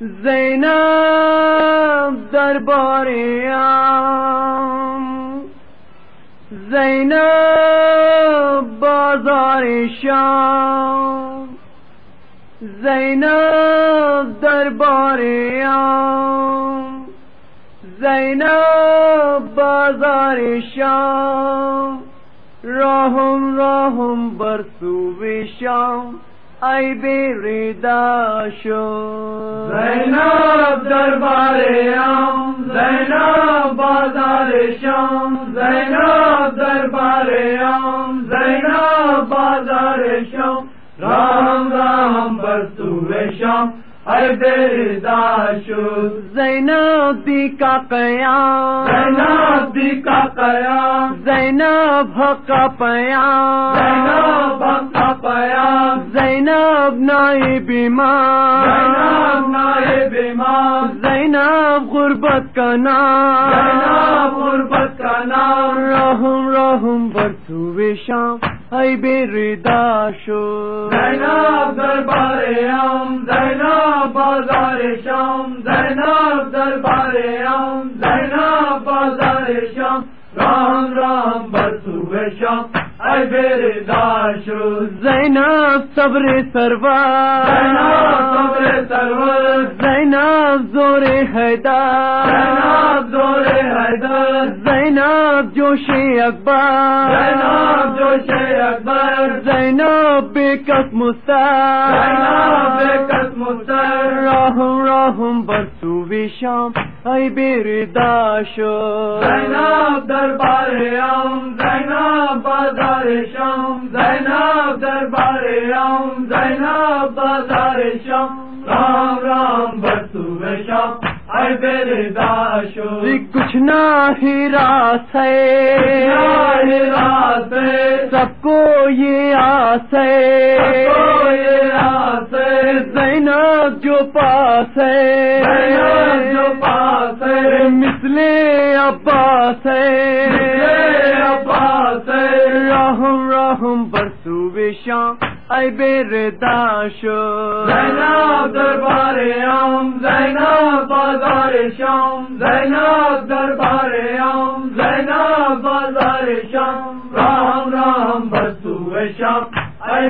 زینب دربار زینب بازار شام زینب دربار زینب بازار شام راہم راہم برسو شام۔ شو زینب دربار عام زینب بازار شام۔ زینب دربار عام زینب بازار شام۔ رام رام برسو شام۔ شو زینب دی کا قیام۔ زینب دی کا قیام۔ زینب کا پیام زینب زینب نائب امام زینب نائب امام زینب غربت کا نام. غربت کا نام. رحم رحم برسو شام. ای بیردا شو زینب دربار عام. زینب بازار شام. زینب دربار عام. زینب بازار شام. رام رام برسو شام. زینب صبر سرور صبر سرور زینب زور حیدر زور حیدر زینب جوش اکبر زینب جوش اکبر زینب بے کس مستر بے کس مستر راہم راہم برسو شام ای بیردا شو زینب دربار عام زینب بازار شام. زینب دربار عام زینب بازار شام. رام رام برسو شام. ای بیردا شو کچھ نہ ہی راس ہے. راست ہے. سب کو یہ آس ہے. زینب جو پاس ہے. زینب جو عباس عباس رحم رحم برسو شام ای بیردا شو زینب دربار عام زینب بازار شام زینب دربار عام زینب بازار شام۔ رام رام برسو شام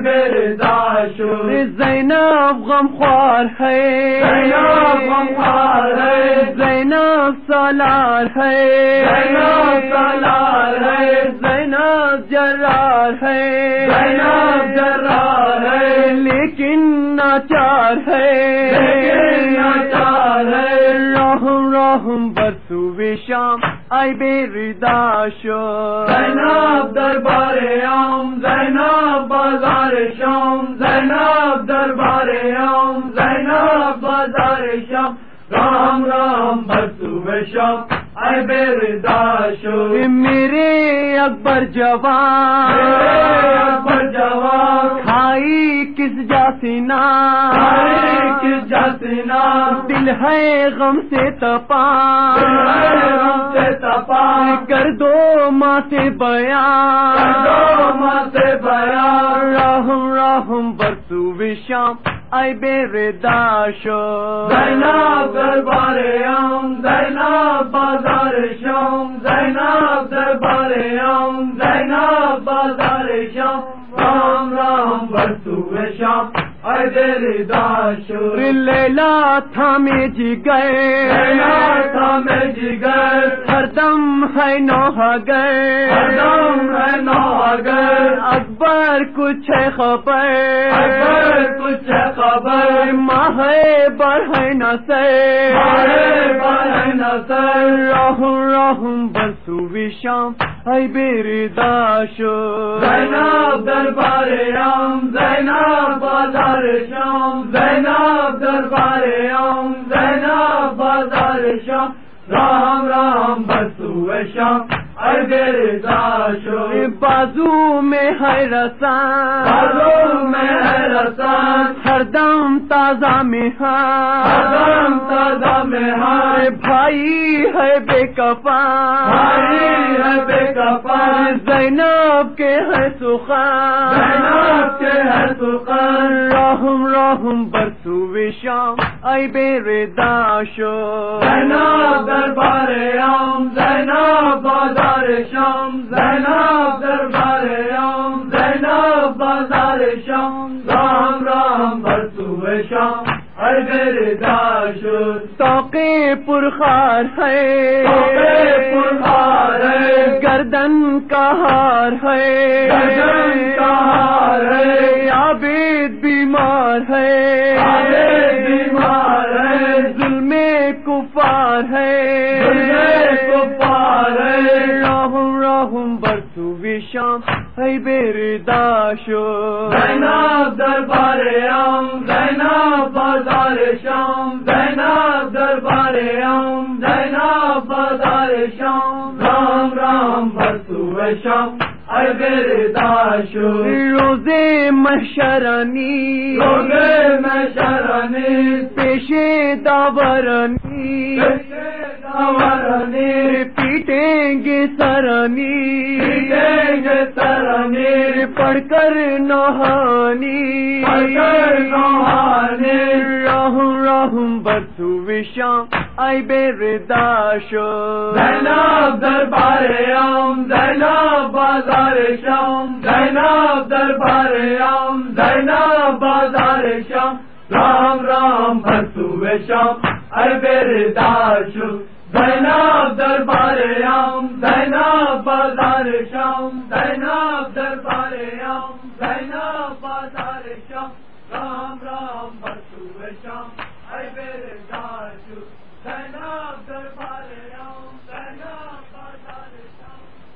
بیردا شو زینب غم خوار ہے۔ زینب غمخوار ہے زینب سالار ہے۔ زینب سالار ہے۔ زینب جرار ہے۔ زینب جرار ہے۔ لیکن ناچار ہے۔ ناچار ہے۔ رحم رحم برسو شام ای بیردا شو زینب دربار عام زینب بازار شام۔ زینب دربار عام زینب بازار شام رام رام برسو شام ای بیردا شو میرے اکبر جوان۔ اکبر جوان۔ کھائی کس جاسینا ہائے کس جاسینا دل ہے غم سے تپا۔ ہم سے تپا۔ کر دو ماں سے بیان۔ دو ماں سے بیان۔ رحم رحم برسو شام۔ ای بیردا شو زینب دربار عام زینب بازار شام زینب دربار عام زینب بازار شام رام رام برسو شام ای دل داشو لیلا تھامے جی گئے میں جگر ہر دم ہے نوہ گئے ہردم ہے نو اگر اکبر کچھ ہے خبر۔ اگر کچھ خبر۔ ماہ بڑھ نہ سے مارے بہن سر۔ رحم رحم برسو شام۔ ہے بیردا شو زینب دربار عام زینب بازار شام۔ زینب دربار عام زینب بازار شام۔ رام رام برسو شام۔ بازو میں ہے رسان بازو میں ہے رسان ہر دم تازہ میں دم تازہ میں ہر بھائی ہے بے کفا۔ بھائی ہے بے کفن زینب کے ہے سخان زینب شام ای بے داشو۔ زینب دربار عام زینب بازار شام۔ زینب دربار عام زینب بازار شام۔ رام رام برسو شام۔ داشو۔ توقے پرخار ہے۔ پرخار ہے۔ گردن کا ہار ہے۔ گردن کا ہار ہے۔ عابد بیمار ہے۔ عابد ہے ظلم کفار ہے۔ کفار ہے راہم راہم برسو شام، ہے بیرداشو زینب دربار عام، زینب بازار شام زینب دربار عام زینب بازار شام۔ رام رام برسو شام۔ محشرانی روزے میں شرانی پیشے داورانی۔ ورنی پیٹیں گے سرانی گے سرنی پڑھ کر نہانی راہم برسو شام آئی زینب دربار عام، زینب بازار شام۔ زینب دربار عام، زینب بازار شام۔ رام رام برسو شام۔ اے میرے داشو زینب دربار عام، زینب بازار شام۔ زینب دربار عام، زینب